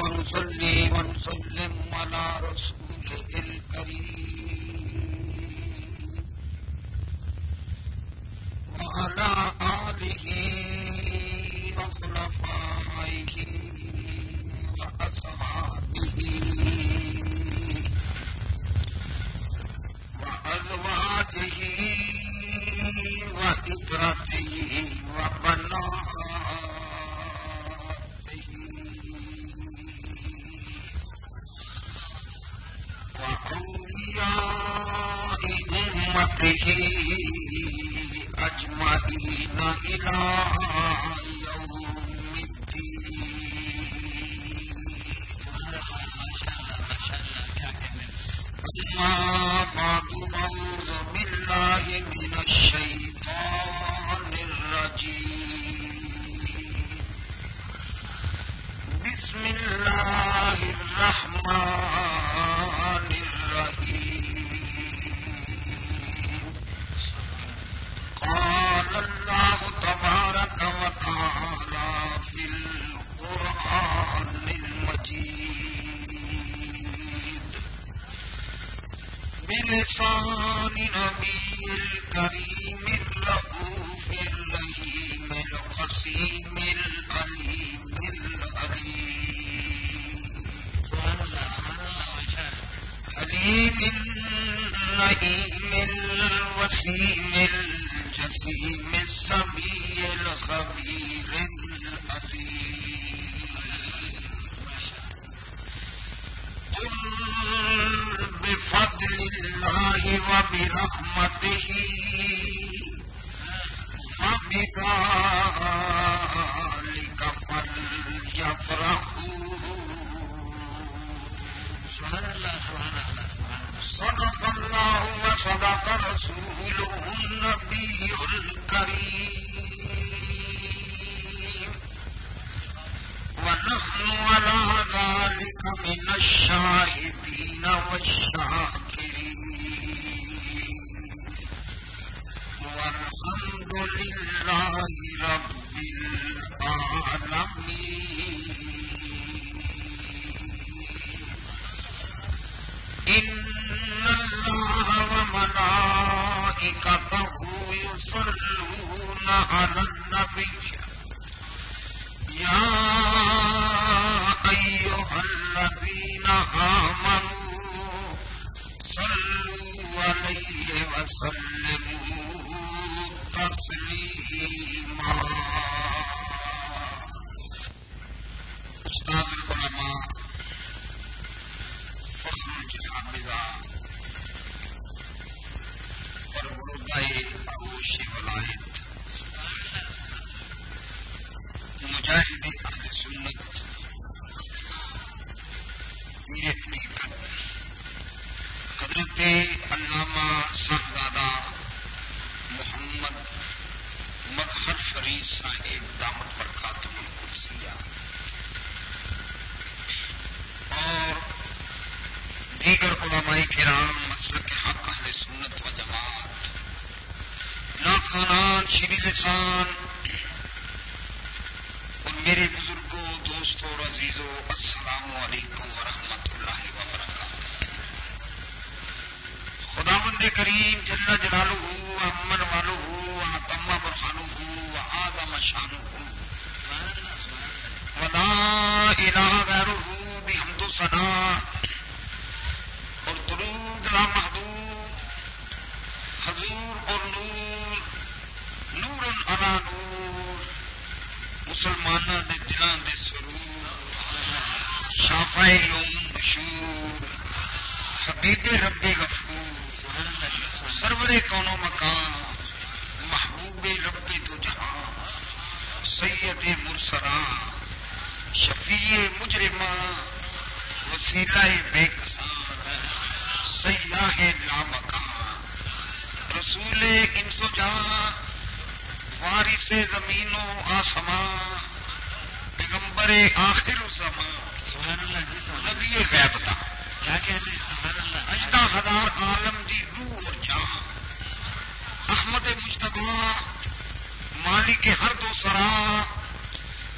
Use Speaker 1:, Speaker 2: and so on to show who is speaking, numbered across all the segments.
Speaker 1: ونصلي ونسلم على رسوله الكريم وعلى آله وخلفائه وأصحابه وأزواجه وإطرته وبناته أمته أجمعين إلى يوم الدين أما بعد أعوذ بالله من الشيطان الرجيم بسم الله الرحمن بلسان نبي الكريم الرؤوف الرحيم القسيم الأليم الأليم. حليم النعيم الوسيم الجسيم السميع الخبير. وبرحمته علامہ صاحبزادہ محمد مظہر فرید صاحب دامت برکاتہ القدسیہ۔ اور دیگر علماء کرام مسلک حق اہل سنت و جماعت لاکھانان شری لسان، اور میرے بزرگوں، دوستوں اور عزیزوں، السلام علیکم ورحمۃ اللہ خدا بند کریم جل جلالہ امن والو تم برخانو و آدم شانو ولا الہ غیرہ بھی ہم تو اور درود لا محدود۔ حضور اور نور نور علا نور۔ مسلمانوں کے دلان کے سرور۔ شافا یوم مشہور حبیب ربی غفور۔
Speaker 2: سرور
Speaker 1: کونو مکان محبوب ربی تو جہاں سید مرسرا شفیع مجرمہ وسیلہ بے کسان سیاح لامکان رسول انس و جہاں وارث زمین و آسمان پیغمبر آخر زمان
Speaker 2: سبحان اللہ جی
Speaker 1: نبی
Speaker 2: کیا کہتے ہیں سبحان اللہ اجدا
Speaker 1: ہزار عالم دی روح اور جان۔ احمد مشتبہ مالک ہر دو سرا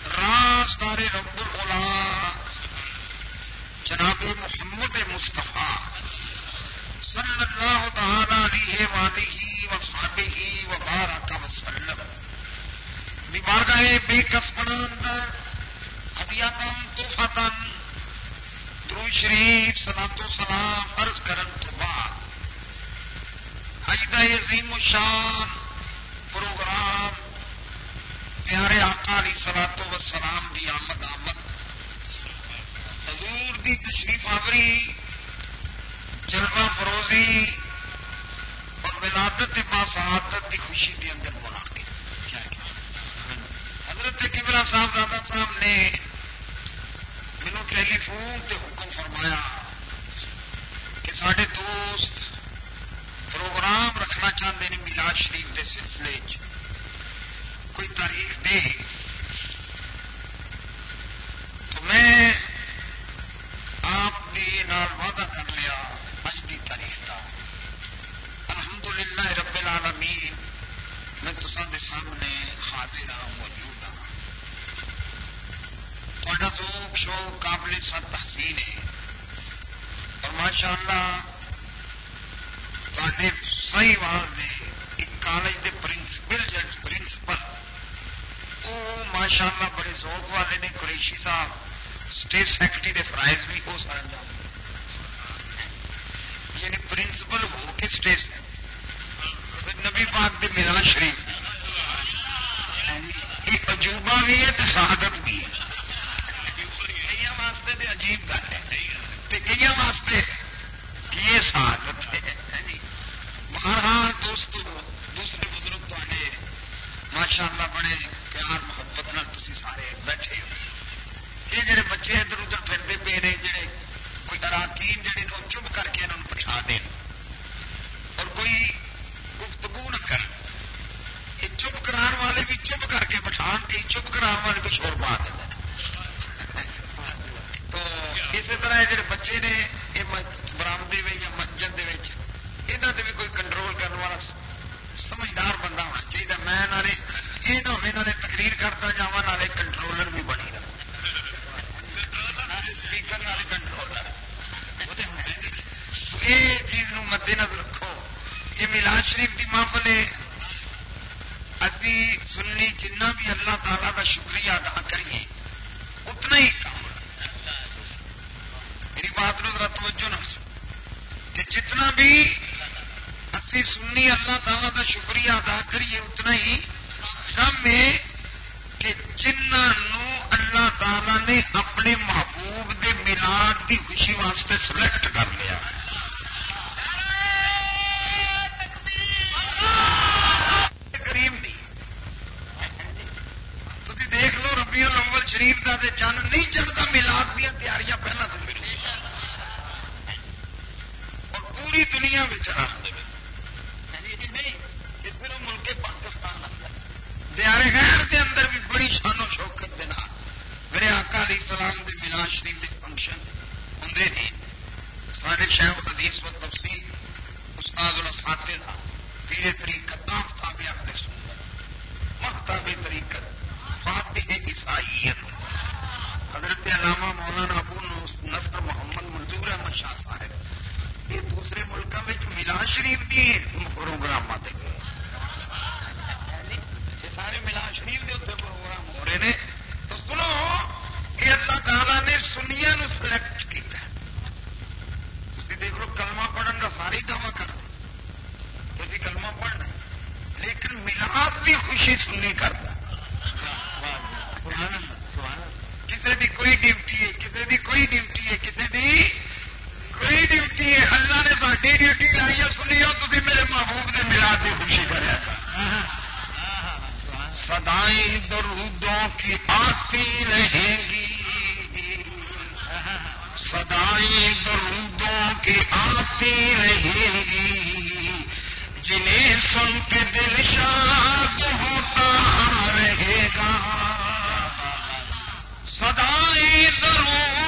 Speaker 1: راز دار رب العلا۔ جناب محمد مصطفیٰ، صلی اللہ تعالی علیہ وآلہ وصحبہ وبارک وسلم۔ بارگاہ بے کس قسمنا اندر ہدیاتن توفتن درو شریف صلاۃ سلام عرض کرن تو بعد اجدہ عظیم شان پروگرام پیارے آقا علی سلاد و سلام دی آمد آمد حضور دی تشریف آوری، جلوہ فروزی اور ولادت سعادت دی خوشی دے اندر بنا کے حضرت کبرا صاحب دادا صاحب نے مینو ٹیلی فون تے فرمایا کہ سارے دوست پروگرام رکھنا چاہتے ہیں میلاد شریف کے سلسلے کوئی تاریخ دے۔ تو میں آپ وعدہ کر لیا اج کی تاریخ کا الحمدللہ رب العالمین، میں تصا کے سامنے حاضر ہوں موجود ہاں۔ ہوں ذوق، شوق، قابل سب تحسین ہے۔ اور ماشاء اللہ تے صحیح وال ایک کالج کے پرنسپل پرنسپل وہ ماشاء اللہ بڑے ذوق والے نے، قریشی صاحب اسٹیٹ سیکرٹری کے فرائض بھی ہو سر یعنی پرنسپل ہو کے اسٹیٹ نبی پاک کے ملان شریف۔ یعنی ایک عجوبہ بھی ہے تو شہادت بھی ہے۔ تو عجیب گل ہے۔ کئی واسطے یہ شہادت ہے۔ بہرحال دوستو، دوسرے بزرگ تے ماشاء اللہ بڑے پیار محبت تھی سارے بیٹھے یہ جڑے بچے ادھر ادھر پھرتے پے نے، جڑے کوئی اراکین، جڑے چپ کر کے انہوں پٹھا دین۔ اور کوئی گفتگو نہ کر۔ یہ چپ کران والے بھی چپ کر کے بٹھا کے چپ کران والے بھی شور پا دیں تو اسی طرح جڑے بچے نے یہ برامدے یا مسجد یہاں سے بھی کوئی کنٹرول کرنے والا سمجھدار بندہ ہونا چاہیے میں یہ نہ ہو تقریر کرتا جا کنٹرولر بھی بنی رہا۔ اسپیکر کنٹرولر یہ چیز مد نظر رکھو۔ یہ ملاد شریف کی محفل ہے۔ ابھی سننی جنہ بھی اللہ تعالی کا شکریہ ادا کریے۔ اتنا ہی بات نو توجہ نہ کہ جتنا بھی اسی سننی اللہ تعالیٰ کا شکریہ ادا کریے، اتنا ہی کم ہے کہ جنہوں اللہ تعالی نے اپنے محبوب دے ملاد دی خوشی واسطے سلیکٹ کر لیا۔ دیکھ لو ربی الاول شریف کا چند نہیں چڑھتا ملاد دیا تیاریاں پہلے تو اور پوری دنیا میں رکھ ملک پاکستان دیارے غیر کے اندر بھی بڑی شان و شوکت دینا میرے آقا علیہ السلام دے ملان شریف کے فنکشن ہوں نے سارے شہر حدیث و تفصیل استاد الفاتح پیرے طریقت آفتاب اپنے سندر محتاب طریقت فاتح عیسائیت۔ حضرت علامہ مولانا ابو نصر محمد منظور احمد شاہ صاحب۔ ملان شریف کی پروگرام دے سارے ملان شریف کے اتنے پروگرام ہو رہے ہیں تو سنو، یہ اللہ تعالیٰ نے سنیا سلیکٹ کیا تھی دیکھ لو، کلمہ پڑھن کا سارے دعوی کرتے تھی کلمہ پڑھنا لیکن ملاد بھی خوشی سننی کرتا کسی دی کوئی ڈیوٹی ہے کسی دی کوئی ڈیوٹی ہے کسی دی کوئی ڈیوٹی ہے، اللہ نے ساری ڈیوٹی لائی ہے سنی ہو تھی میرے محبوب نے ملاد کی خوشی کرا سدائیں درودوں کی آتی رہیں گی۔ سدائیں درودوں کی آتی رہیں گی۔ جنہیں سن کے دل شاد ہوتا رہے گا۔ سدائیں درودوں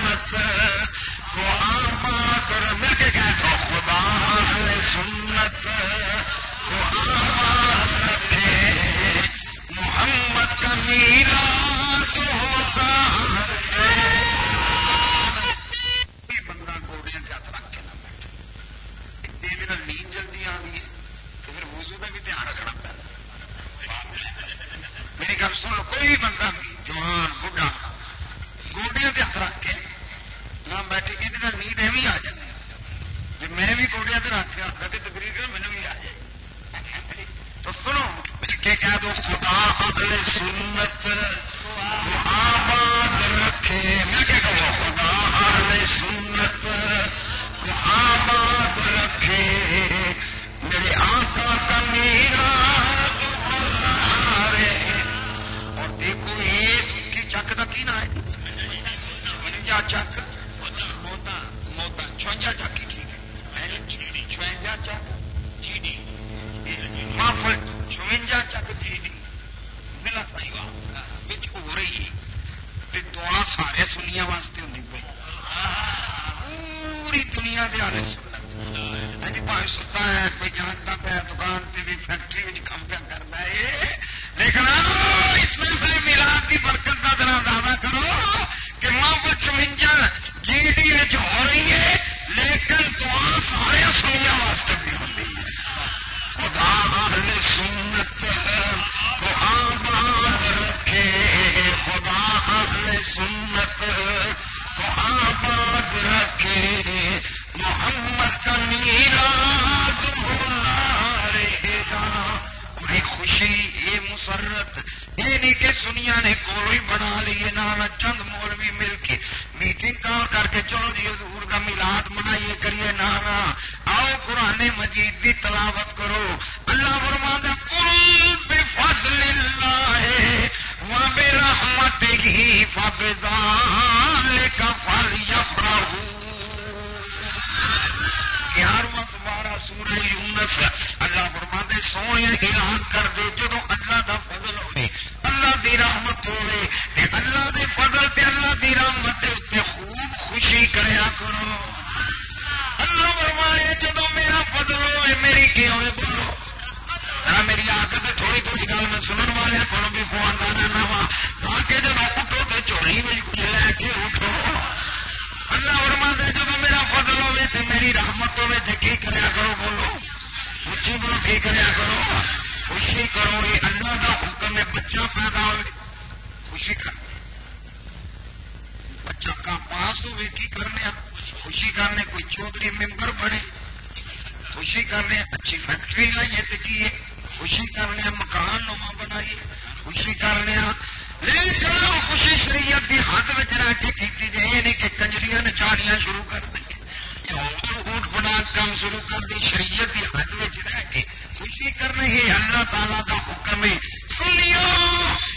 Speaker 1: ذکر نہیں اللہ تعالیٰ کا حکم ہے۔ سنیو،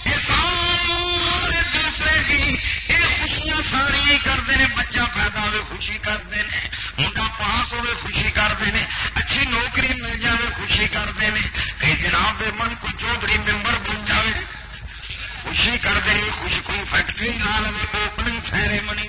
Speaker 1: یہ سارے دوسرے کی یہ خوشیاں ساری کرتے ہیں۔ بچہ پیدا ہوئے خوشی کرتے ہیں۔ منڈا پاس ہوئے خوشی کرتے ہیں اچھی نوکری مل جائے خوشی کرتے ہیں کئی جناب من کو چودھری ممبر بن جائے خوشی کرتے ہیں خوش کوئی فیکٹری نہ لگے اوپننگ سیریمنی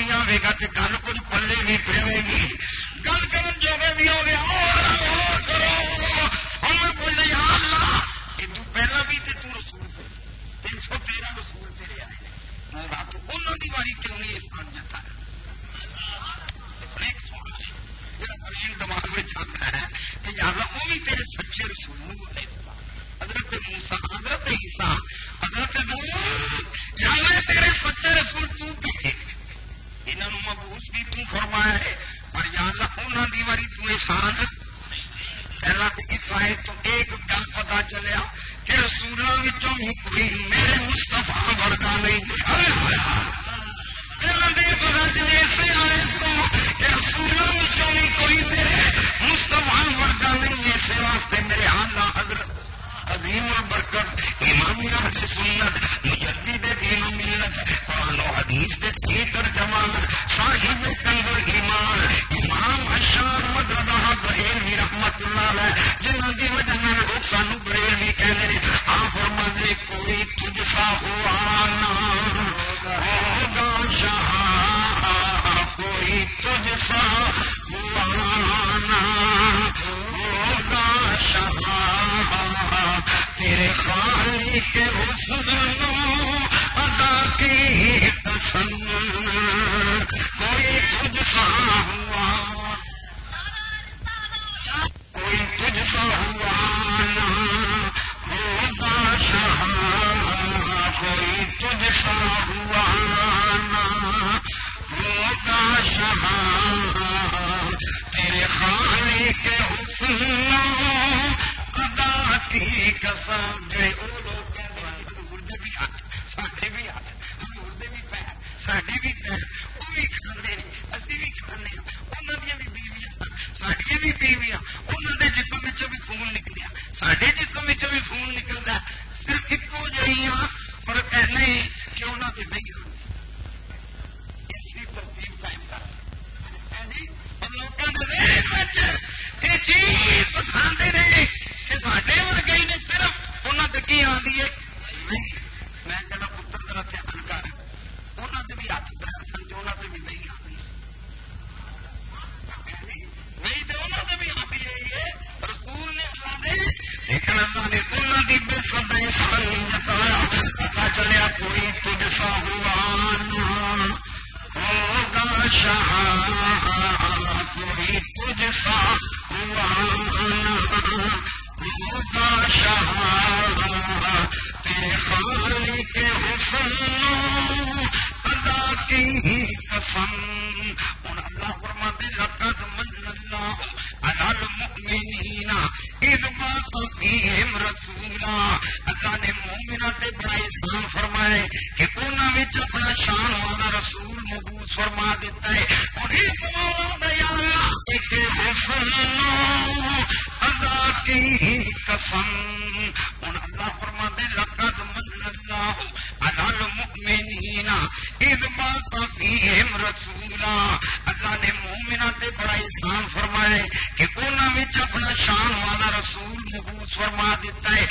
Speaker 1: بھی آئے گا تو گل کچھ پلے بھی پہ گی گل کرنے بھی ہو گیا۔ کی قسم۔ ہوں اللہ فرما دے لقد من اللہ علی المؤمنین، اذ باث فیہم رسولا۔ اللہ نے مومنہ تے بڑا احسان فرمایا کہ انہاں وچ اپنا شان والا رسول مبعوث فرما دیتا ہے۔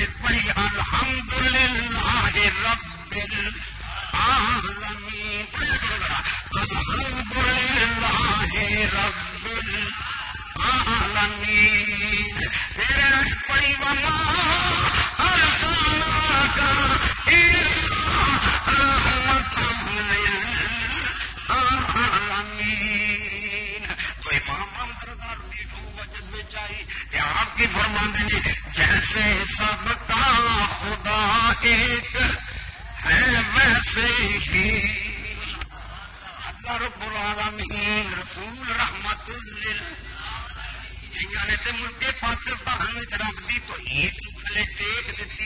Speaker 1: نے پڑھی الحمد للہ رب العالمین۔ پڑھا کرو الحمد للہ رب العالمین۔ پھر پڑھی وما ارسلنا کا رحمت للعالمین تو امام ہم میں چاہیے آپ کی فرماندے رب العالمین، رسول رحمت نے تے ملکے پاکستان رب دی تو ایک تھلے ٹیک دیتی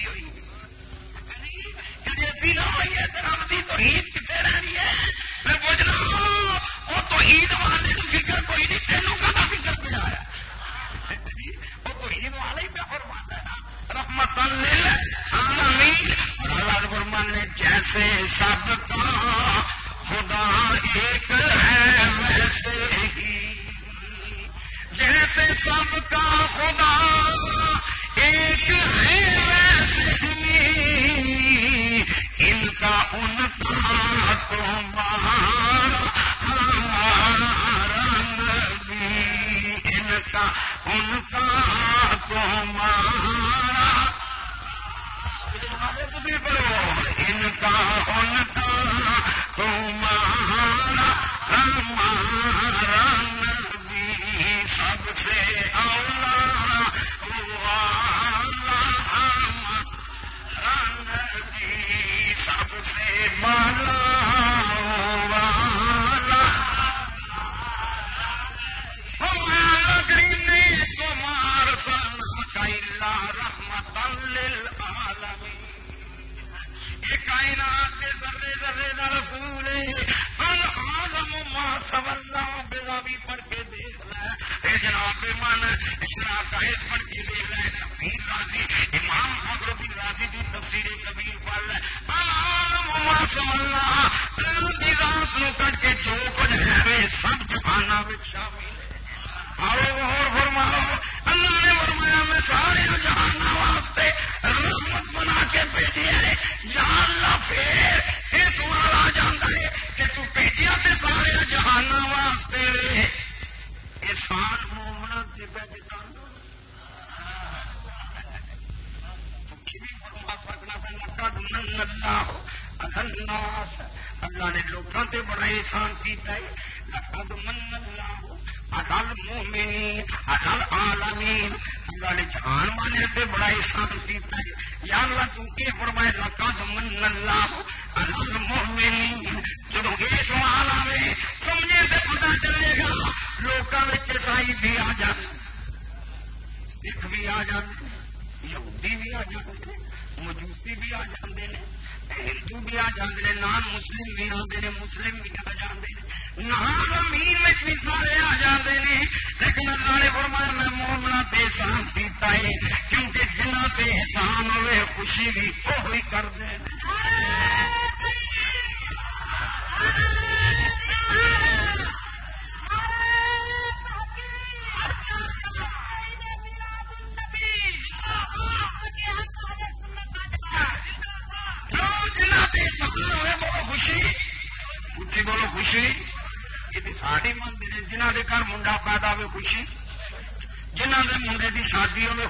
Speaker 1: بھی سارے آ جاتے ہیں لیکن اللہ نے فرمایا، میں مومنا تے احسان کیتا ہے، کیونکہ جنہ تے احسان ہوئے، خوشی بھی وہی کر دے۔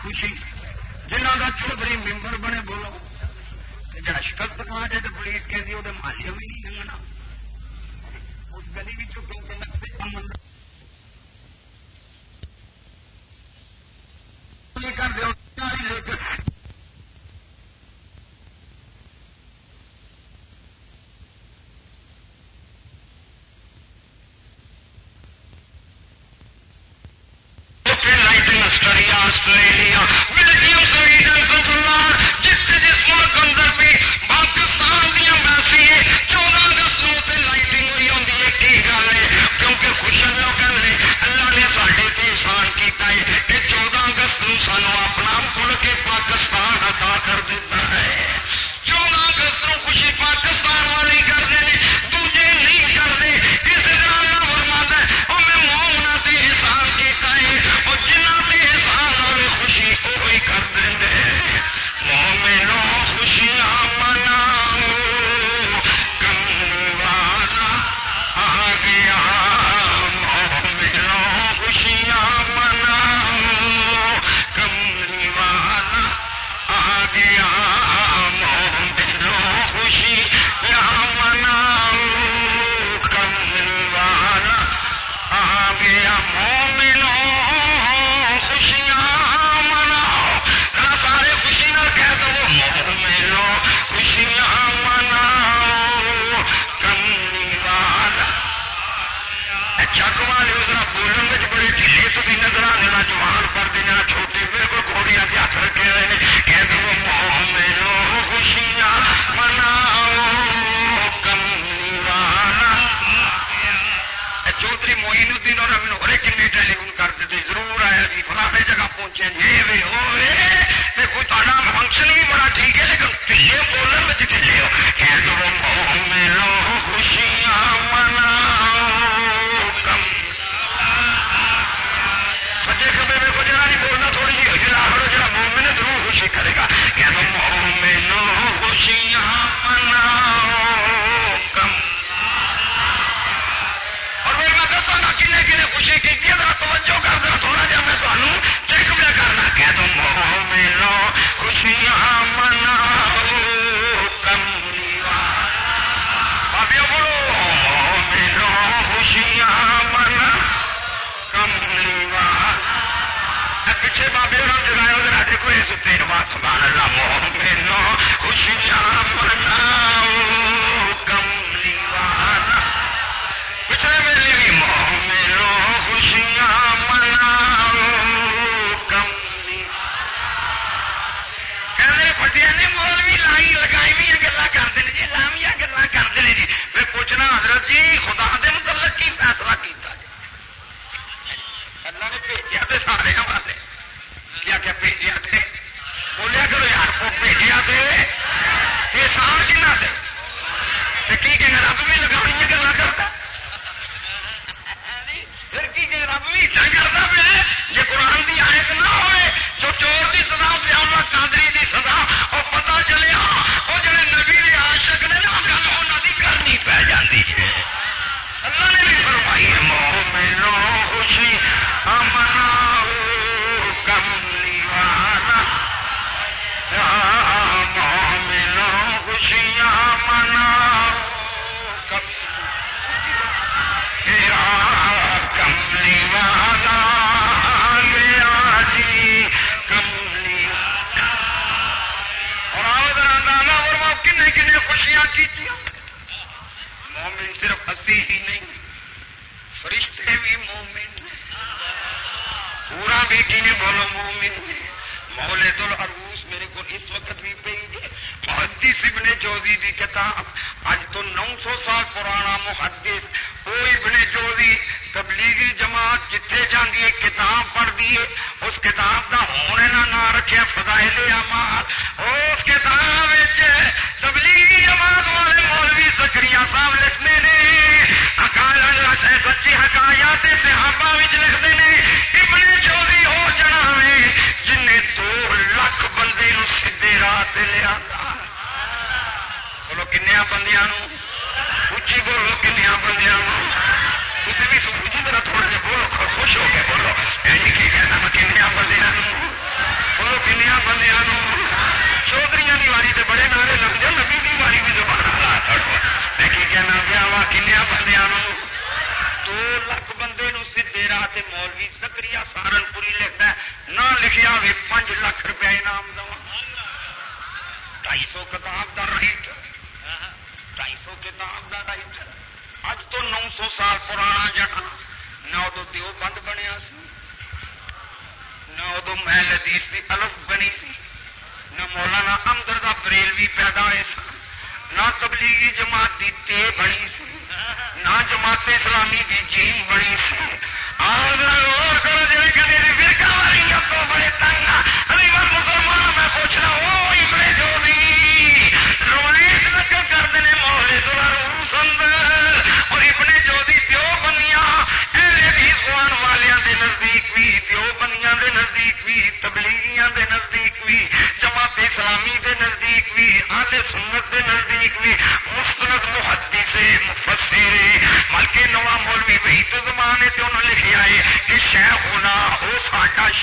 Speaker 1: خوشی جنہ کا چودھری ممبر بنے بولو جا شکست کھا جائے تو پولیس کہتی وہ مالی بھی نہیں لگنا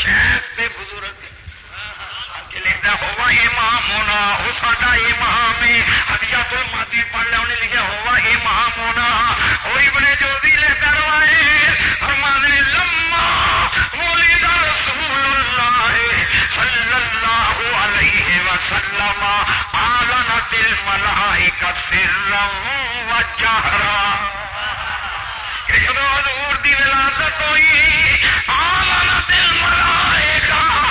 Speaker 1: شیخ تے بزرگ۔ لینا ہوا ہونا وہ ساڈا امام ہے ہدیا تو مادی پڑھ لیا، انہیں لکھا ہوا یہ ہونا وہی بڑے جو بھی لے کر آئے۔ ہمارے لما مولی دا رسول اللہ صلی اللہ علیہ وسلم آلنا دل ملائکہ سرا و جہرا۔ اس روز دی ولادت ہوئی آمن دل مرائے گا۔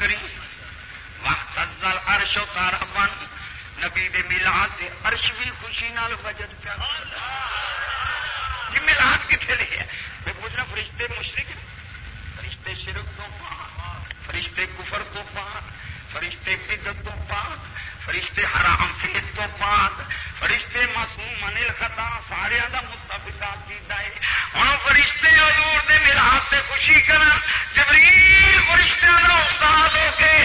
Speaker 1: کری۔ وقت ازل عرش و تار بن نبی دے ملاد دے عرش بھی خوشی نال وجد پیا۔ جی ملاد کتنے لے میں پوچھنا فرشتے مشرق فرشتے شرک تو پا فرشتے کفر تو پا فرشتے بدت تو پا فرشتے حرام فیت تو پاک۔ فرشتے معصوم من خطا سارے کا متفقہ کیتا ہے۔ ہوں فرشتے حضور دے ملاد سے خوشی کرن۔ جبریل فرشتیاں کا استاد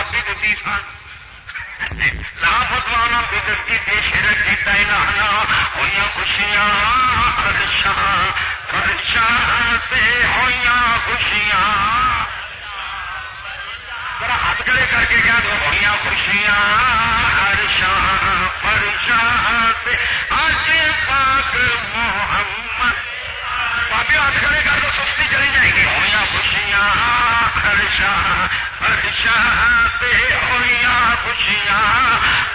Speaker 1: فتوا دیتی سن لا فتوا بدت کی دی شرک کی تعینانا ہوئی خوشیاں فرشاں فرشاں تے ہوئی خوشیاں۔ ذرا ہاتھ کھڑے کر کے کیا دو ہوئی خوشیاں ہرشاں فرشاں آج پاک محمد۔ بابے ہاتھ کھڑے کر دو چل جائیں گے ہویا خوشیاں ارشاں فرشاں پہ ہویا خوشیاں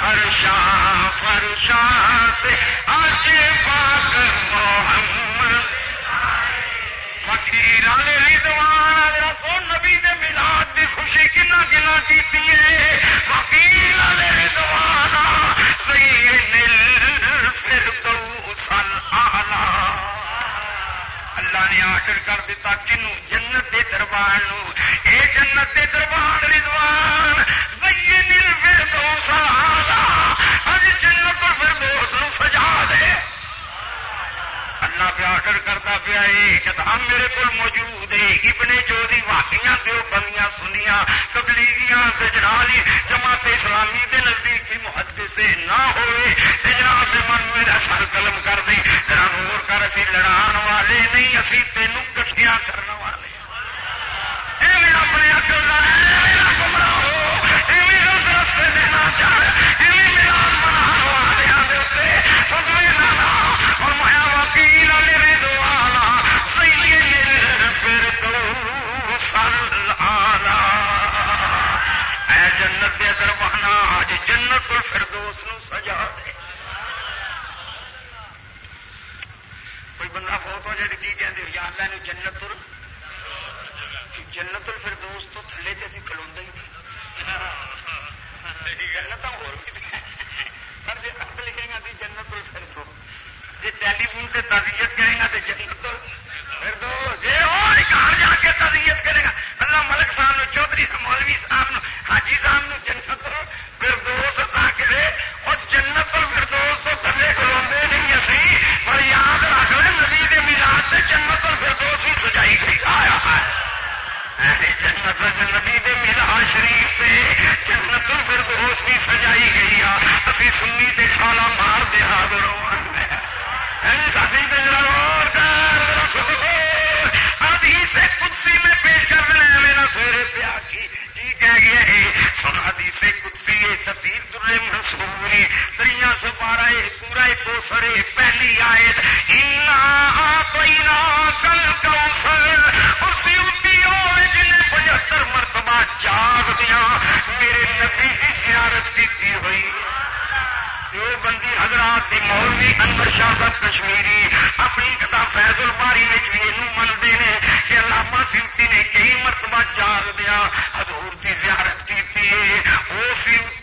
Speaker 1: ارشاں فرشاں پہ آج پاک محمد فقیران ردوان رسول نبی دے میلاد دی خوشی کنا کنا کیتی ہے فقیران ردوان سید الفردوس الاعلی اللہ نے ہوتا کر دیتا کنو جنت دے دربار نو۔ اے جنت دے دربار رضوان زین الفردوس آلا اج جنت الفردوس نو سجا دے۔ اللہ پہ آڈر کرتا پیا کتاب میرے کو موجود ہے ابن جو واقعیاں تے بندیاں سنیا تبلیغیاں تے جنالی جماعت اسلامی دے نزدیک بھی محدث نہ ہوئے۔ تے جناب دے من میرا سر قلم کر دیں۔ ذرا غور کر، اسی لڑان والے نہیں، اسی تینوں کٹھیاں کرنے والے ایویں اپنے عقل دا میرا گمراہ ہو ایویں غلط رستے دینا چاہ جنت الفردوس نو سجا دے۔ کوئی بندہ فوت ہو جائے کی کہتے یا اللہ نے جنت ال جنت الفردوس تو تھلے تے اسی کھلوندا ہی نہیں۔ جنت ہور پر جی خط لکھے گا تو جنت الفردوس جی ٹیلی فون سے تعزیت کرے گا تو جنت الفردوس جی اور گھر جا کے تعزیت کرے گا۔ اللہ ملک صاحب نو چودھری مولوی صاحب نو حاجی صاحب نو جنت الفردوس عطا کرے اور جنت الفردوس تو تھلے کھلوندے نہیں اسی، پر یاد رکھ لے، نبی دے میلاد تے جنت الفردوس بھی سجائی گئی۔ آیا ہے۔ جنت نبی دے میلاد شریف تے جنت الفردوس بھی سجائی گئی آ۔ اسی سنی تے چھالا مار دے حاضر ہوواں ساسی تے ذرا کر میں پیش کر رہے ہیں میرا سویرے پیا کی۔ کی کہہ گیا ہے؟ سن حدیث قدسی ہے، تفسیر در منصور ہے 312 ہے، سورہ کوثر ہے، پہلی آیت۔ انا اعطینا کل کوثر اسی اتی اور جن پچہتر مرتبہ جاگ دیا میرے نبی کی زیارت کی ہوئی۔ جو بندی حضرات دی مولوی انور شاہ صاحب کشمیری اپنی کتاب فیض الباری بھی یہ منتے ہیں کہ علامہ سیوتی نے کئی مرتبہ جاگ دیا، حضور دی زیارت کی وہ سیوتی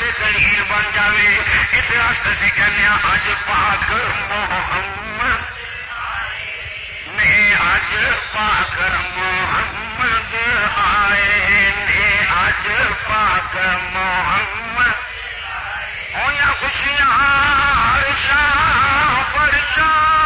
Speaker 1: واسطے دلیل بن جائے اس واسطے سے کہنے اج پاک محمد نے اج پاک محمد آئے نے اج پاک محمد۔ ہویا خوشیاں، ہر شاہ فرشاں۔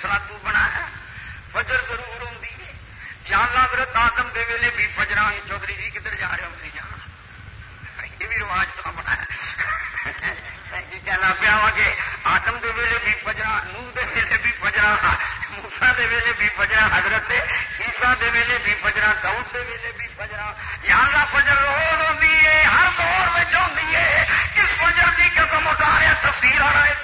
Speaker 1: فیصلہ تو بنایا، فجر ضرور ہوتی ہے۔ یا اللہ حضرت آدم دے ویلے بھی فجر چودھری جی کدھر جا رہے ادھر جانا۔ یہ بھی رواج تو بنایا کہنا پیا وا کہ آدم دے ویلے بھی فجرا نوح دے ویلے بھی فجرا موسا دے ویلے بھی فجرا حضرت عیسا دے ویلے بھی فجرا داؤد دے ویلے بھی فجرا یہاں کا فجر روز ہوتی ہے، ہر دور میں ہوتی ہے۔ اس فجر کی قسم اٹھا رہے تفصیل آ رہا ہے۔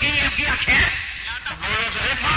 Speaker 1: کی آخیا بولو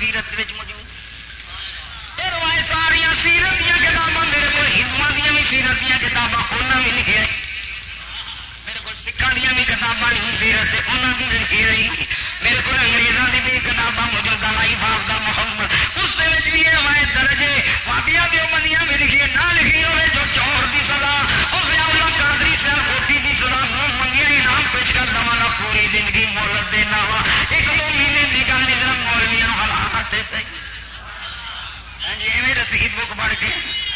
Speaker 1: سیرت جی رسید بک پڑھ کے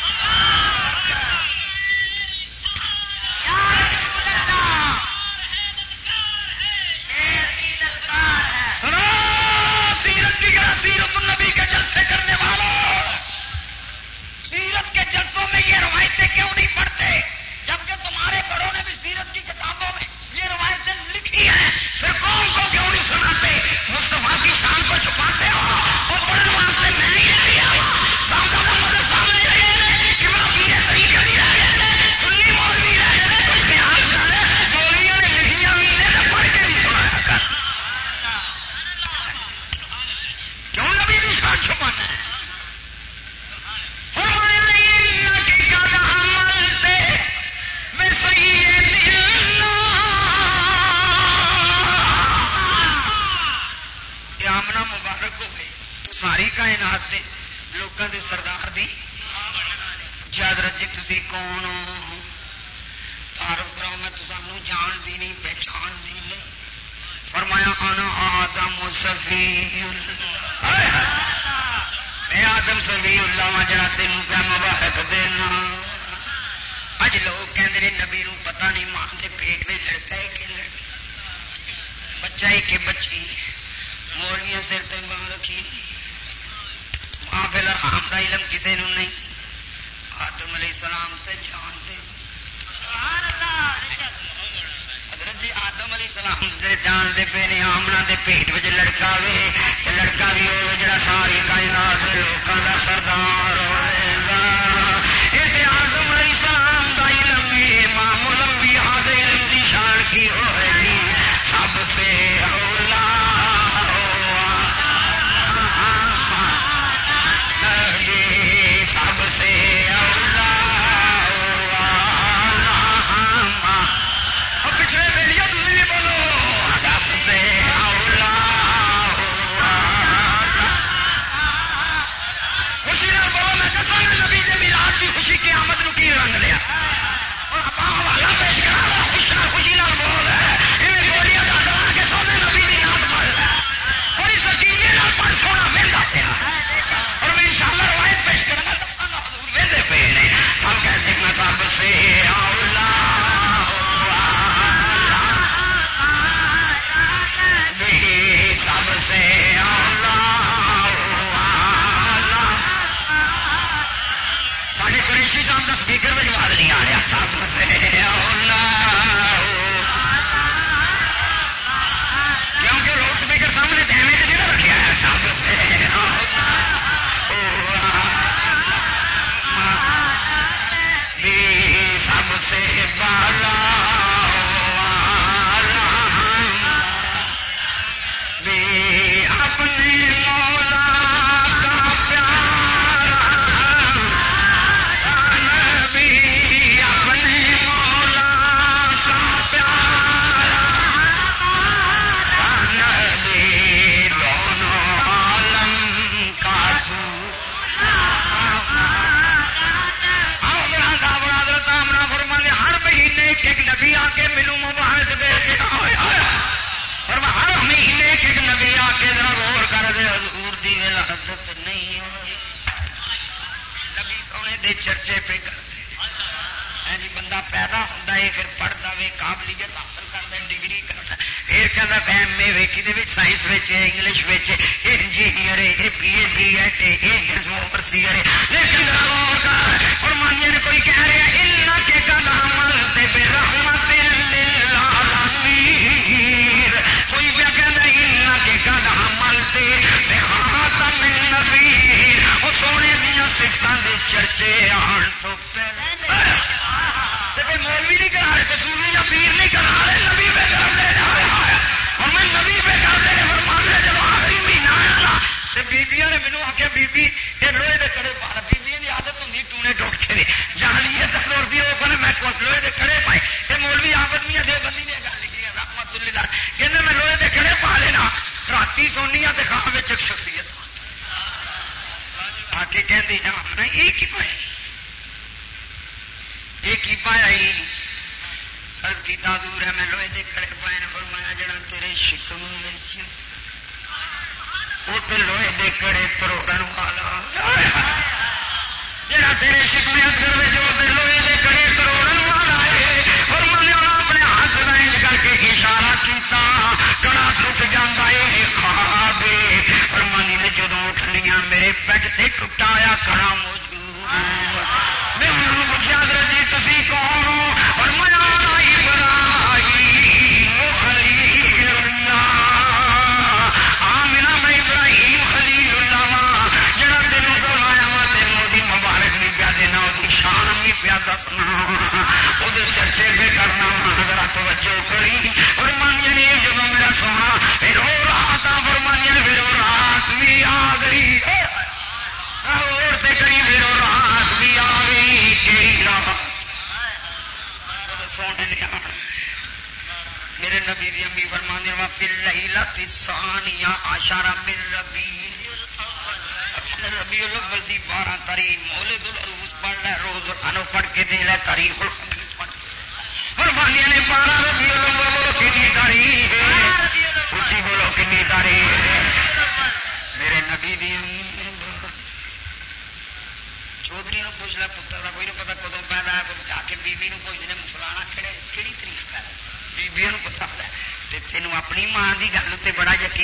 Speaker 1: سے بالا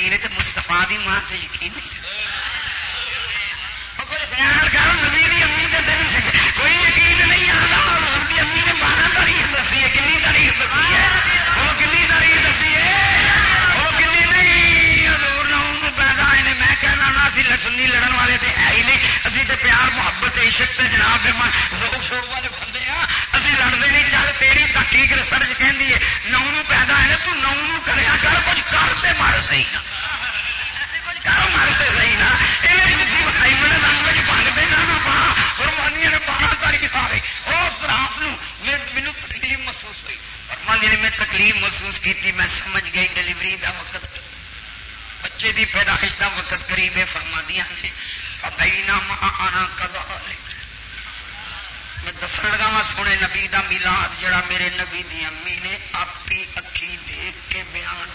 Speaker 1: یقین ہے تو مستفا کی ماں سے یقین نہیں کوئی یقین نہیں آتا امی نے بارہ تاریخ دسی ہے کنی تاریخ دسی ہے وہ کنی تاریخ دسی ہے وہ کنی نہیں؟ پیدا ہے میں کہنا نا، اسی سنی لڑن والے تو ہے ہی نہیں۔ اسی تے پیار، محبت، عشق تے جناب دے من ذوق شوق والے اسی لڑتے نہیں چل تیری تحقیق ریسرچ کہندی ہے نو نو پیدا ہے تو نو نو کریا کر کچھ کر تے مر صحیح نا کر نا میں میں بن نہ پا قربانی نے بارہ تاریخ آ گئی اس رات مینو تکلیف محسوس ہوئی قربانی نے میں تکلیف محسوس کی میں سمجھ گئی ڈلیوری دا وقت بچے دی پیدائش دا وقت قریب فرما دیا نے آنا کزا میں دس لگا وا سونے نبی دا میلاد جڑا میرے نبی دی امی نے آپ اکھی دیکھ کے بیان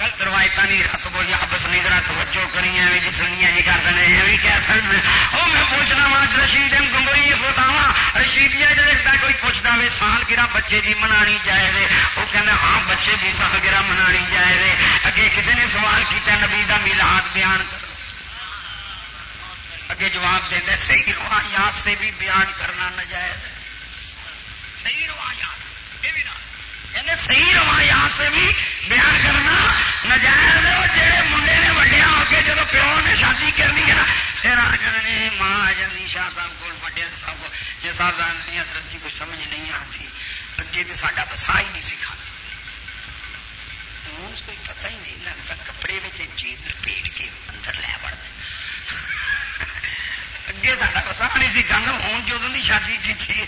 Speaker 1: گلت روایت نہیں، رات بولی آپس نہیں، ذرا توجہ کری ایویں جی سنیا جی کر سکتے ایویں کہہ سکتے وہ میں پوچھنا وا رشید گمبئی بتاوا رشید جی کوئی پوچھتا وے، سال گرا بچے کی منا جائے دے وہ کہنا ہاں بچے کی سال گرا منا جائے دے اگے کسی نے سوال کیا نبی کا میلاد بیان کر اگے جواب دے صحیح روایات سے بھی بیان کرنا نجائز ہے۔ صحیح روایات، یہ بھی نہ یعنی صحیح روایات سے بھی بیان کرنا نجائز ہے۔ جہے منڈے نے وڈیا ہو کے جب پیو نے شادی کرنی ہے نا، پھر آ جانے ماں آ جاتی شاہ صاحب کو وڈیا صاحب کو جی صاحب جانتے حضرت جی کوئی سمجھ نہیں آتی۔ اگے تو ساڈا بسا ہی نہیں سکھا کوئی پتہ ہی نہیں لگتا کپڑے میں چیز لپیٹ کے اندر لے بڑھتے اگے سا پسا نہیں سی کنگ ہوں جو شادی کی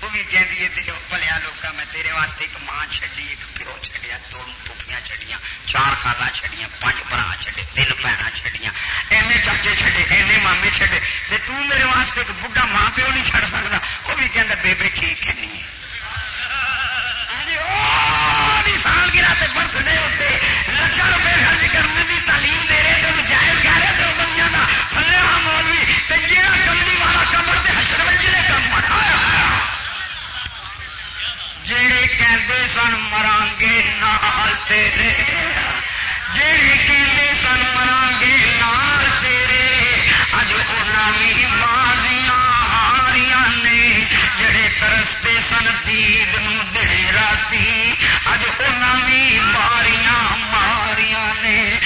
Speaker 1: وہ بھی کہہ دیے پلیا لوگ میں تیرے واسطے ایک ماں چڈی ایک پیو چڈیا دو پوپیاں چڑیا چار خالہ چڑیا پانچ برا چڈے تین بھن چڑیا اینے چاچے چڈے اینے مامے چڈے تو میرے واسطے ایک بڑھا ماں پیو نہیں چڑ سکتا وہ بھی کہہ بےبے ٹھیک ہے نہیں سالگرہ برتھ ڈے ہوتے لکھا روپے خرچ کرنے کی تعلیم دے رہے جڑے کہتے سن مران گے نال تیرے۔ جڑے کہتے سن مران گے نال تیرے۔ اج وہ بھی ماریاں ہاریاں نے جڑے ترستے سن دید نو دڑے راتی۔ اج انہوں بھی ماریاں ماریاں نے۔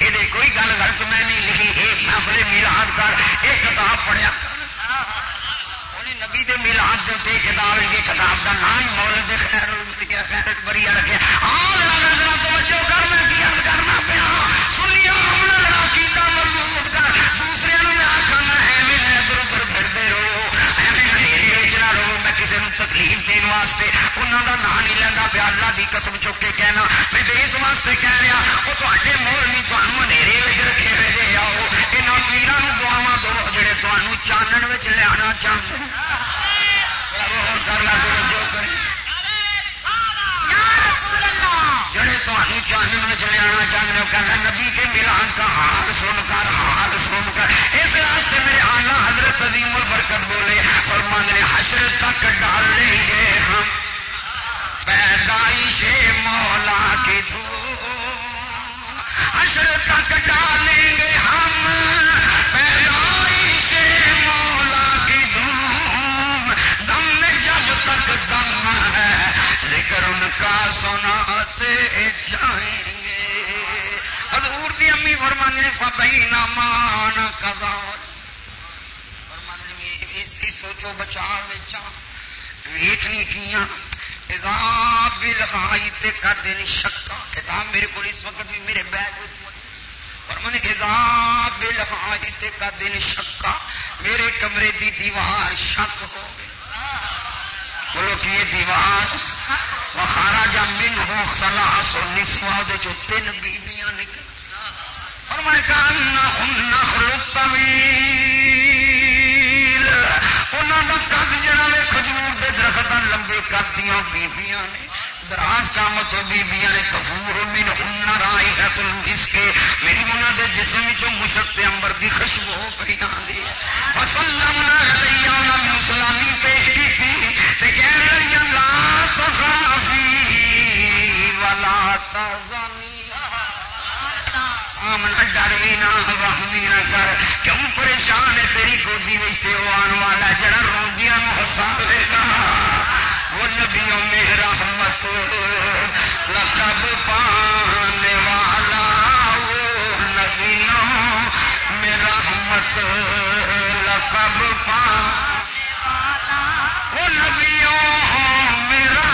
Speaker 1: یہ کوئی گل غلط میں نہیں لکھی یہ محفل میلاد کر یہ کتاب پڑھیا نبی دے میلاد دے کتاب لکھی کتاب کا نام ہی مول دے خیر خیر بری رکھے تو توجہ کر میں کرنا پیا تکلیف دن واسطے انہوں کا نام نہیں لینا پیا اللہ کی قسم چک کے کہنا میں تو اس واسطے کہہ رہا وہ تے مول نہیں تمہیں اندھیرے رکھے ہوئے آؤ یہاں پیران دعوا دو جڑے تمہوں چانن لیا چاہتے جڑے تمہیں چانن میں لیا چاہتے کہنا نبی کے ملان کا حال سن کر، حال سن کر۔ اس واسطے میرے آنا حضرت عظیم البرکت بولے فرمان نے، حشر تک ڈال لیں گے ہم۔ پیدائش مولا کی دھو حشر تک ڈالیں گے ہم۔ پیدائش ذکر ان کا سناتے جائیں گے۔ حضور دی امی فرمانے فبئی مان کدار سوچو بچا ویخنی کیا کا دن شکا کتاب میرے کو اس وقت بھی میرے بیگ اور میں نے بل کا دن شکا میرے کمرے دی دیوار شک ہو گئی۔ بولو کہ یہ دیوار؟ بخارا جا من ہو سلا سو نسوا جو تین بیبیاں نکل اور میں کہا نہ انہوں کا کد جڑا نے کھجور کے درخت لمبے کد دیا بیبیاں نے. دراز کام تو بیبیاں نے کفور من ہن رائی ہے تو اس کے. میری انہوں دے جسم چ مشک امبر دی خوشبو پی آدھی وسلم نہ سلامی پیش کی تھی تے کہہ رہی لا تخافی ولا ڈر بھی نہ نہ کر کیوں پریشان ہے تیری گودی میں آن والا جڑا روزیاں ہسا لے گا وہ نبیوں میں رحمت لقب پانے والا وہ نبیوں میں رحمت لقب پانے
Speaker 3: والا
Speaker 1: وہ نبیوں میں رحمت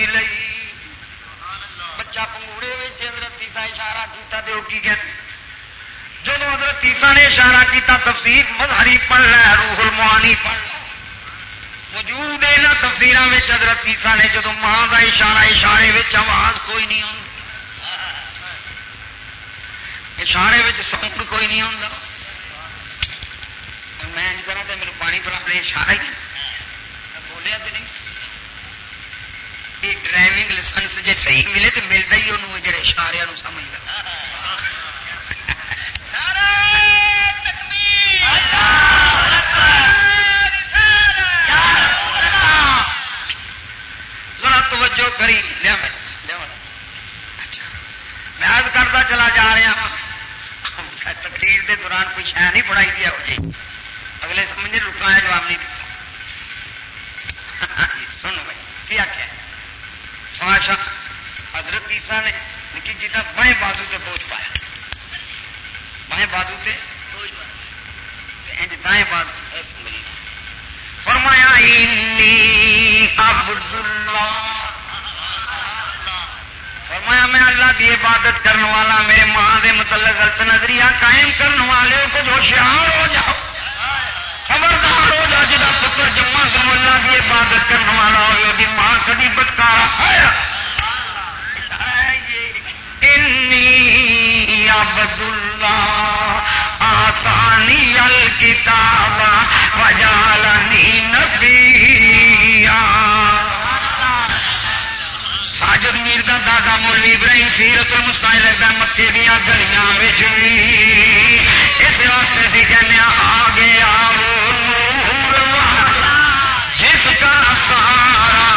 Speaker 1: اشارتی لئی بچہ پنگوڑے حضرت اشارہ کیتا دے کی کہتے جب حضرت تیسا نے اشارہ کیتا تفسیر مظہری پڑھ لیا روح المعانی پڑھ لیا موجود ہے حضرت تیسا نے جب ماں کا اشارہ اشارے آواز کوئی نہیں آ اشارے ساؤنڈ کوئی نہیں آتا میں کرا تو میرے پانی پر اپنے اشارہ ہی بولیا تو نہیں ڈرائیونگ لائسنس جی صحیح ملے تو ملتا ہی انہوں جڑے اشارے سمجھتا ذرا توجہ کری لیا میں اچھا میں آج کرتا چلا جا رہا ہوں تقریر دے دوران کوئی شہ نہیں پڑھائی دیا ہو جی اگلے سمجھے لکایا جواب نہیں دیتا سنو بھائی کیا کیا فاشا حضرت عیسیٰ نے لیکن جیتا بائیں بازو سے بوجھ پایا۔ بائیں بازو سے دائیں بازو ایسے ملی۔ فرمایا، انی عبد اللہ فرمایا، میں اللہ کی عبادت کرنے والا، میرے ماں کے متعلق غلط نظریہ قائم کرنے والے کچھ ہوشیار ہو جاؤ۔ خبردار ہو جا جا جی پتر جمع کر اللہ کی عبادت کرنے والا ہو ماں کدی بٹکارا عبد اللہ آتانی الکتاب وجالنی نبی ساجد میر کا دادا مولوی ابراہیم سیرت المستائی لگتا مکے دیا گلیاں اس واسطے سی کہنے آ گیا جس کا سارا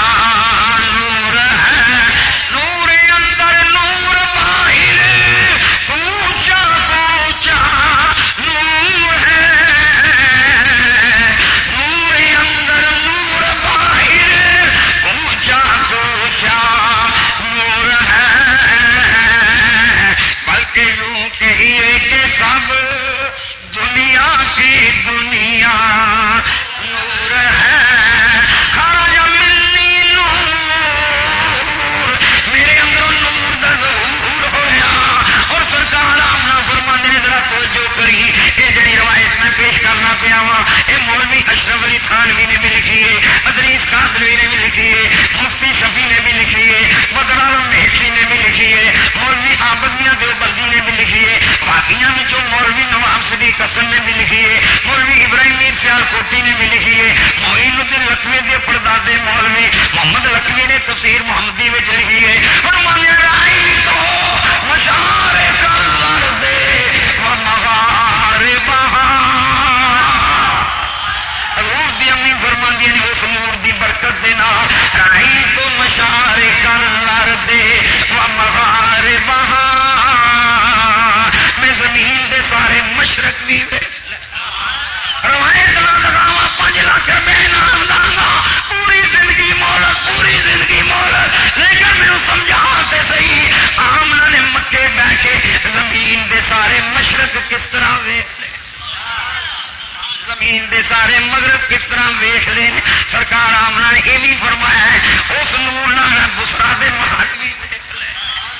Speaker 1: پیش طرح سرکار آمنا نے یہ بھی فرمایا ہے، اس نور نال بسرا دے محل بھی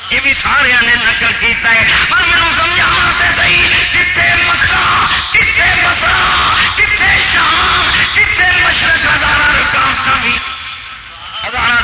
Speaker 1: یہ بھی سارے نے نقل کیتا ہے۔ پر مینو سمجھا صحیح کتنے مکہ کتنے بسرا کتنے شام کتنے مشرق ہزار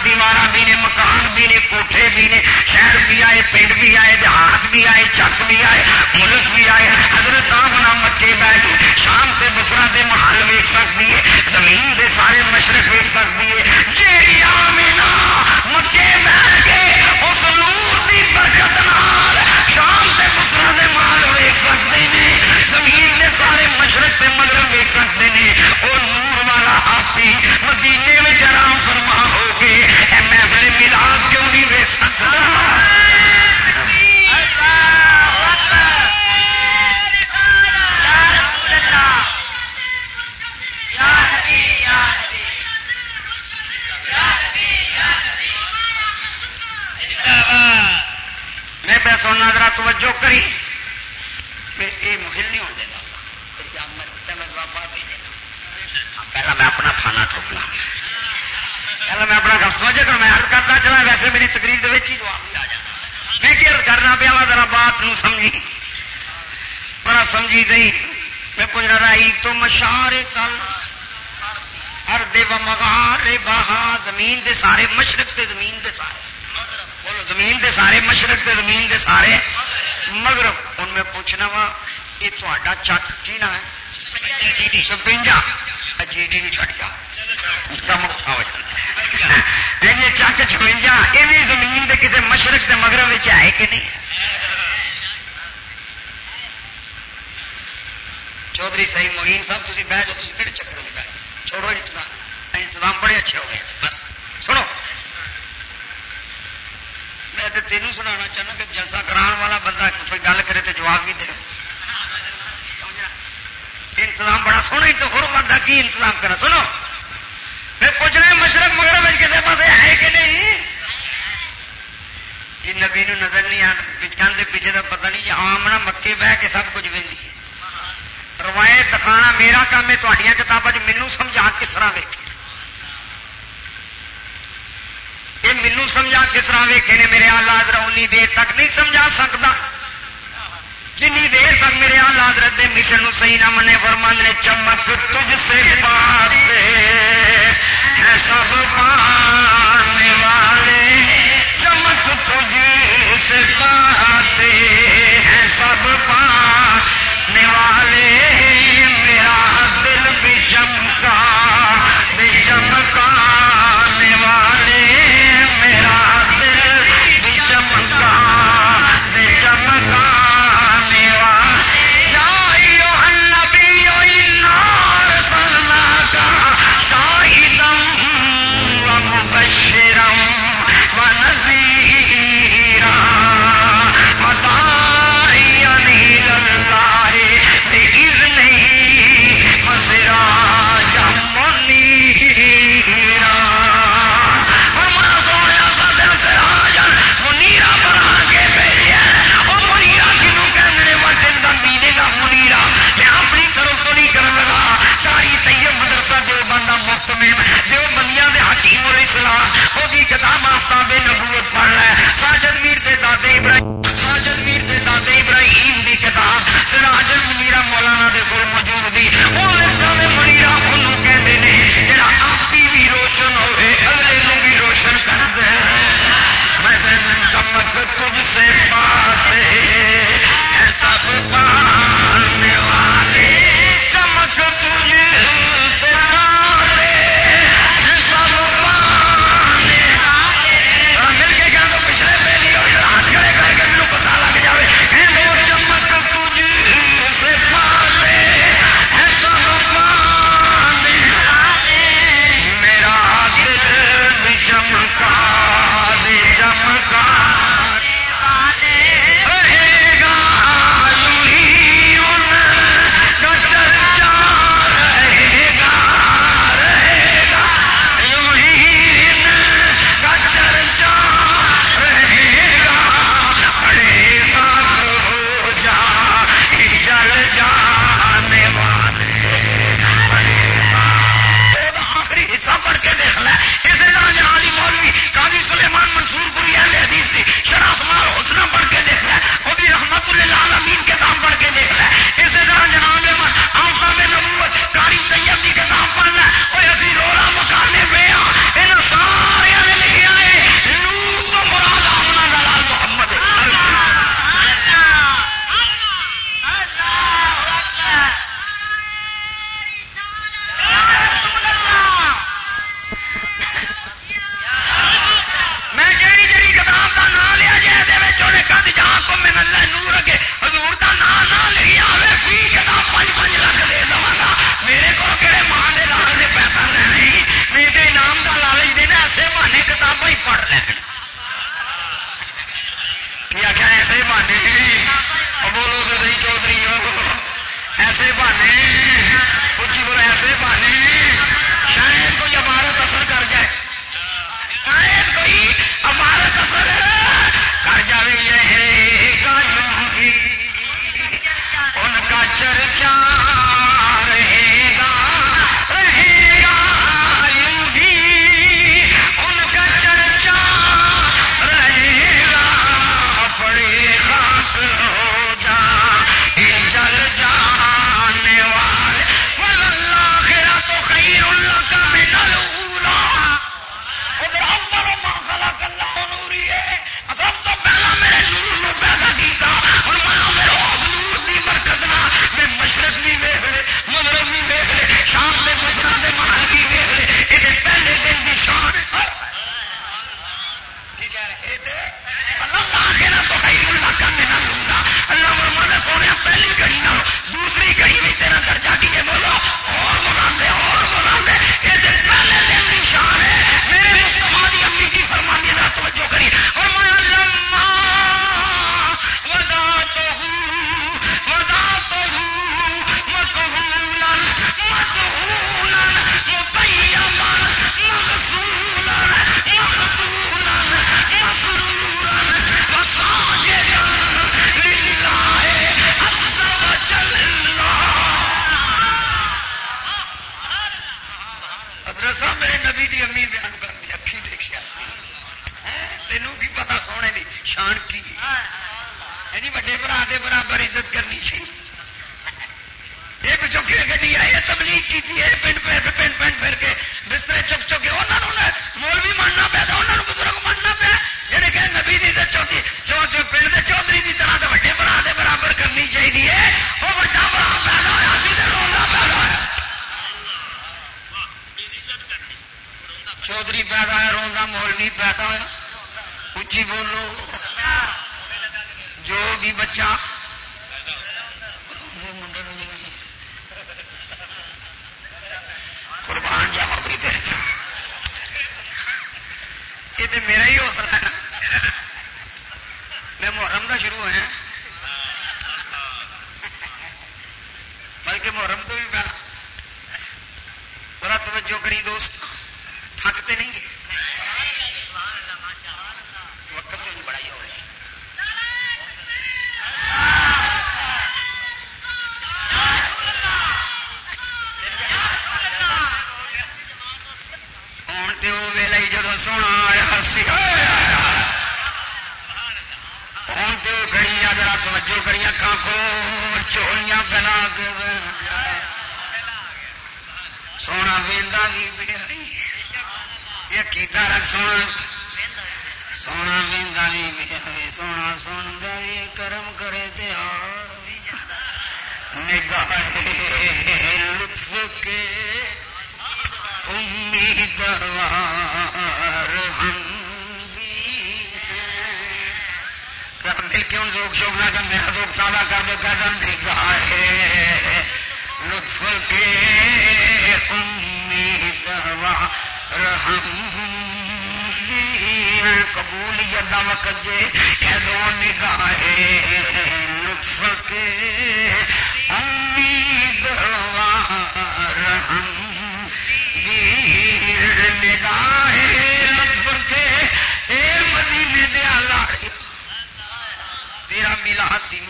Speaker 1: دیوار بھی نے، مکان بھی نے، کوٹھے بھی نے، شہر بھی آئے، پنڈ بھی آئے، دیہات بھی آئے چک بھی آئے، ملک بھی آئے، حضرت آمنا مکے بیٹھ شام سے بسرا دے محل ویچ سکتی ہے، زمین دے سارے مشرق ویک سکتی ہے۔ جیڑی آمنا مکے بیٹھ کے اس نور دی برکت نال شام سے بسرا دے محل ویک سکتے ہیں زمین دے سارے مشرق تے مغرب ویک سکتے ہیں وہ نور والا آپ ہی مدینے میں آرام فرما ہو کے محفل ملاد کیوں نہیں ویک سکتا؟
Speaker 3: میں
Speaker 1: پہ سونا ذرا توجہ کری۔ یہ محل نہیں ہونے دینا۔ پہلا میں اپنا کھانا ٹھوکنا۔ پہلے میں اپنا گھر سمجھے کر میں ارد کرتا چلا، ویسے میری تقریر ہی جواب بھی آ جانا میں کیا کرنا پیا وا ذرا بات نو سمجھی۔ بڑا سمجھی گئی میں پوچھ رہا تو مشارے کل ہر دے مغار بہا، زمین دے سارے، مشرق تے زمین دے سارے۔ زمین دے سارے، مشرق تے زمین دے سارے۔ مغرب ان میں پوچھنا وا، یہ تا چک کی نام ہے؟ سپنجا۔ جی ڈی نہیں چڑھ گیا۔ چک چونجا یہ بھی زمین کے کسی مشرق کے مغرب ہے کہ نہیں؟ چودھری صحیح مہین صاحب تھی بہ جاؤ تھی کہڑے چکر میں بہ چھوڑو انتظام۔ انتظام بڑے اچھے ہو گئے۔ بس، سنو۔ میں تو تینوں سنا چاہنا کہ جلسہ کران والا بندہ کوئی گل کرے تو جواب بھی دے۔ انتظام بڑا سونا تو ہو بندہ کی انتظام کرا سنو۔ میں پوچھنا مشرق مغرب کسی پاس ہے کہ نہیں؟ جی نبی نو نظر نہیں آتا کے پیچھے کا پتا نہیں جی آم نہ مکے بہ کے سب کچھ وی روایت دکھانا میرا کام ہے تھوڑی کتابیں مینو سمجھا کس طرح ویکے یہ مینو سمجھا کس طرح ویکھے نے میرے آلات انی دیر تک نہیں سمجھا سکتا۔ جنی دیر تک میرے آل حضرت دے مشن صحیح نہ منے فرمان نے چمک تجھ سے پاتے ہے سب پانے والے، چمک تجھ سے پاتے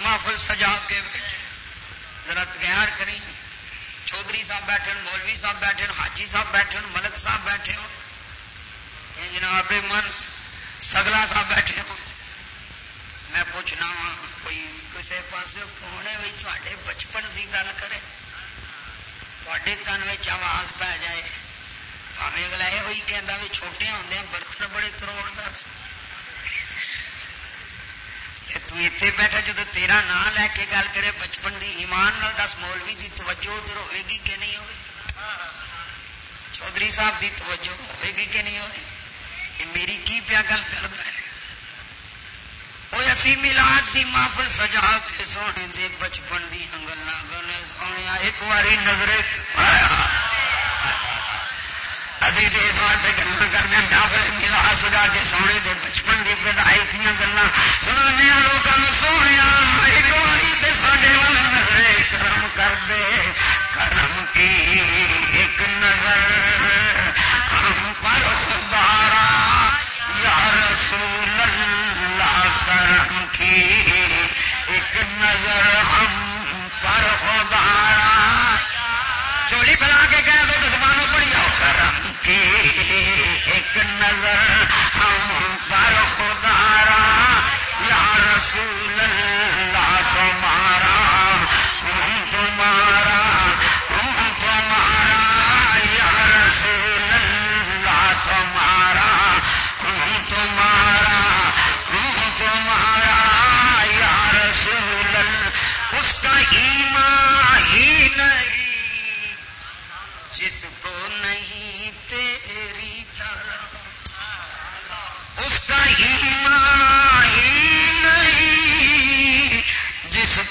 Speaker 1: محفل سجا کے ذرا تیار کریں۔ چودھری صاحب بیٹھے مولوی صاحب بیٹھے حاجی صاحب بیٹھے ملک صاحب بیٹھے ہو جناب من، سگلا صاحب بیٹھے ہو میں پوچھنا وا کوئی کسی پاس کونے بھی تے بچپن کی گل کرے؟ تے کن آواز پی جائے۔ پہ اگلا یہ ہوئی کہہ چھوٹے ہوں برتن بڑے تروڑ دس تے بیٹھا جب تیرا نام لے کے گل کرے، بچپن دی ایمان نال دس مولوی دی توجہ ادھر ہوئے گی کہ نہیں ہوئے؟ چودھری صاحب دی توجہ ہوئے گی کہ نہیں ہوئے؟ میری کی پیا گل کرتا ہے؟ وہ اسی ملاد دی محفل سجا کے سونے دے بچپن دی انگل نہ سونے ایک واری نظرے اسی تو اس واسطے گلا کرنے نافل ملا سجا کے سونے دے بچپن کی پڑھائی دیا گلا سونے ایک واری تو سارے کرم کرم کی ایک نظر ہم پر خدارا یا رسول کرم کی ایک نظر ہم پر خدارا چولی پلا کے کہہ دو ایک نظر ہم پر خدارا رسول اللہ تمہارا ہم تمہارا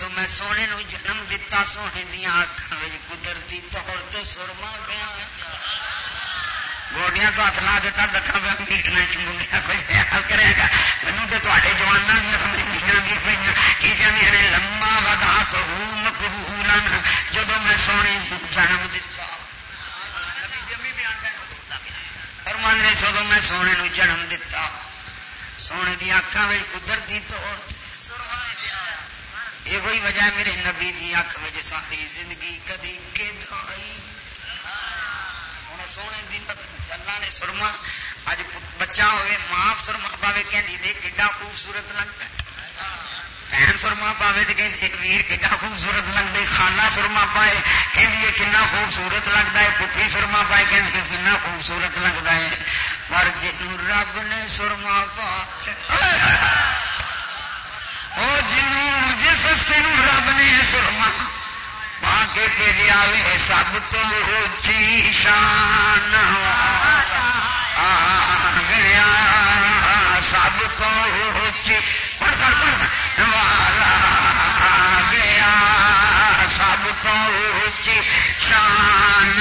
Speaker 1: جدو میں سونے نو جنم دتا، سونے دیا اکھان قدرتی طور تے سرما پیا۔ گوڈیاں تو ہاتھ لا دیتا دکھا پہ میٹنا چمگیا کچھ کرے گا۔ مینو تو تے جوانا کی پہ کی جانے لما ودا تو مقبولا جدو میں سونے جنم دتا۔ فرمان نے سدو میں سونے نو جنم دتا۔ سونے دیا اکھان قدرتی طور یہ وہی وجہ ہے میرے نبی دی اکھ میں ساری زندگی کدی کے دائی سونے دی اللہ نے سرما اج بچہ ہوئے، ماں سرما پاوے کہ کہا خوبصورت لگتا ہے۔ بہن سرما پاوے تو کہ ویر کہا خوبصورت لگتا ہے خانہ سرما پائے کہ کنا خوبصورت لگتا ہے، پتری سرما پائے کہ کنا خوبصورت لگتا ہے۔ پر جن رب نے سرما پا نے سرما پا کے تیریا وے سب تو اونچی شان گیا سب تو اونچی، پڑھ سر پڑھ سر گیا سب تو اونچی شان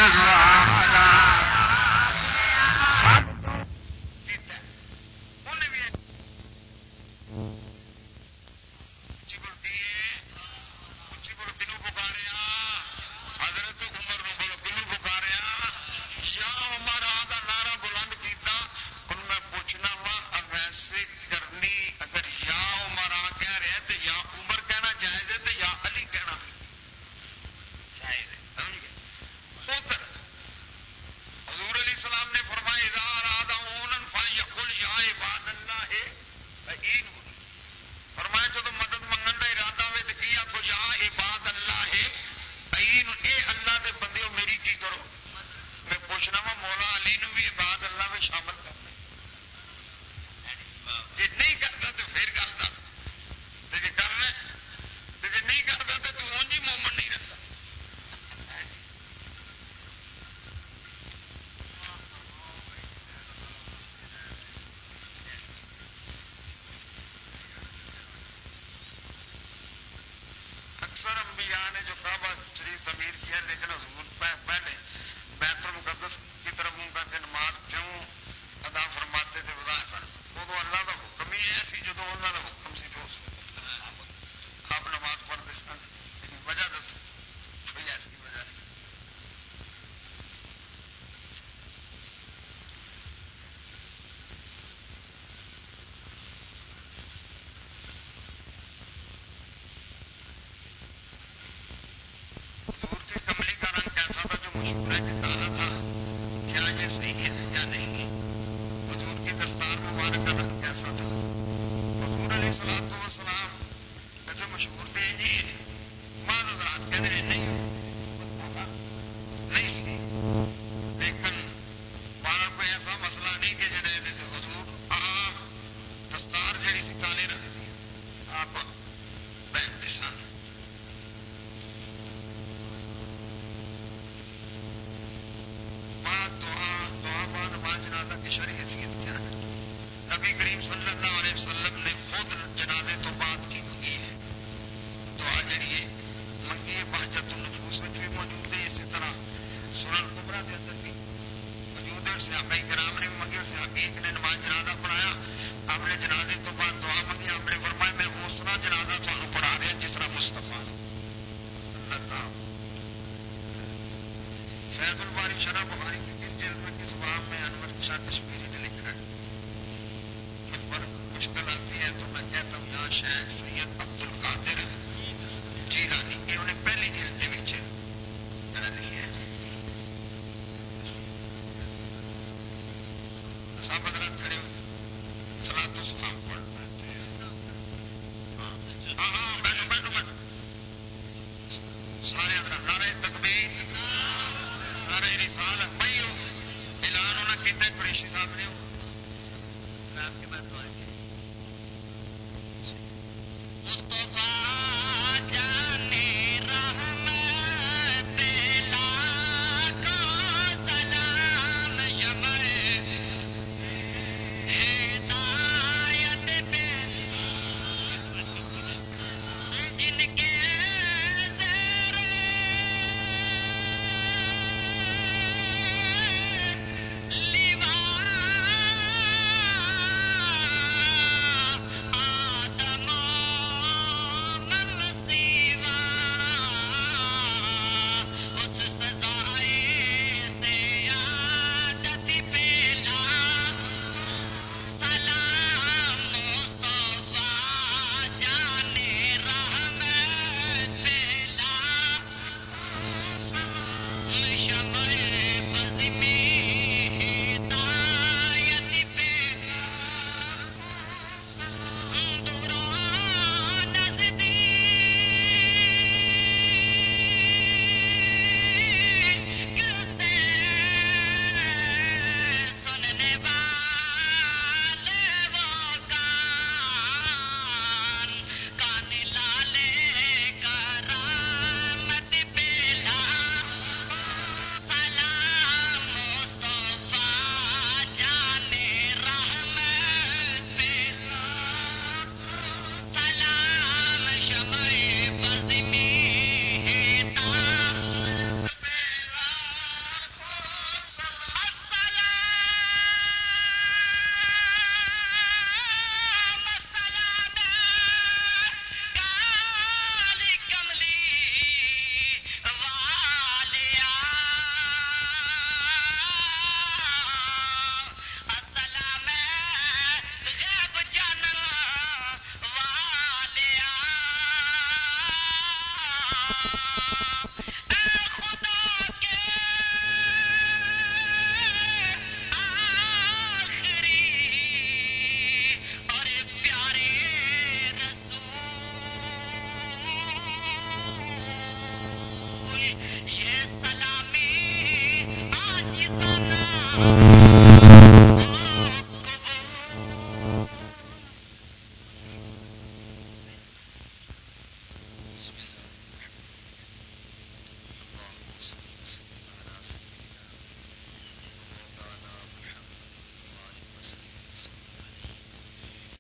Speaker 1: شرح بخاری کی تین جلد میں کس باب میں انور کے ساتھ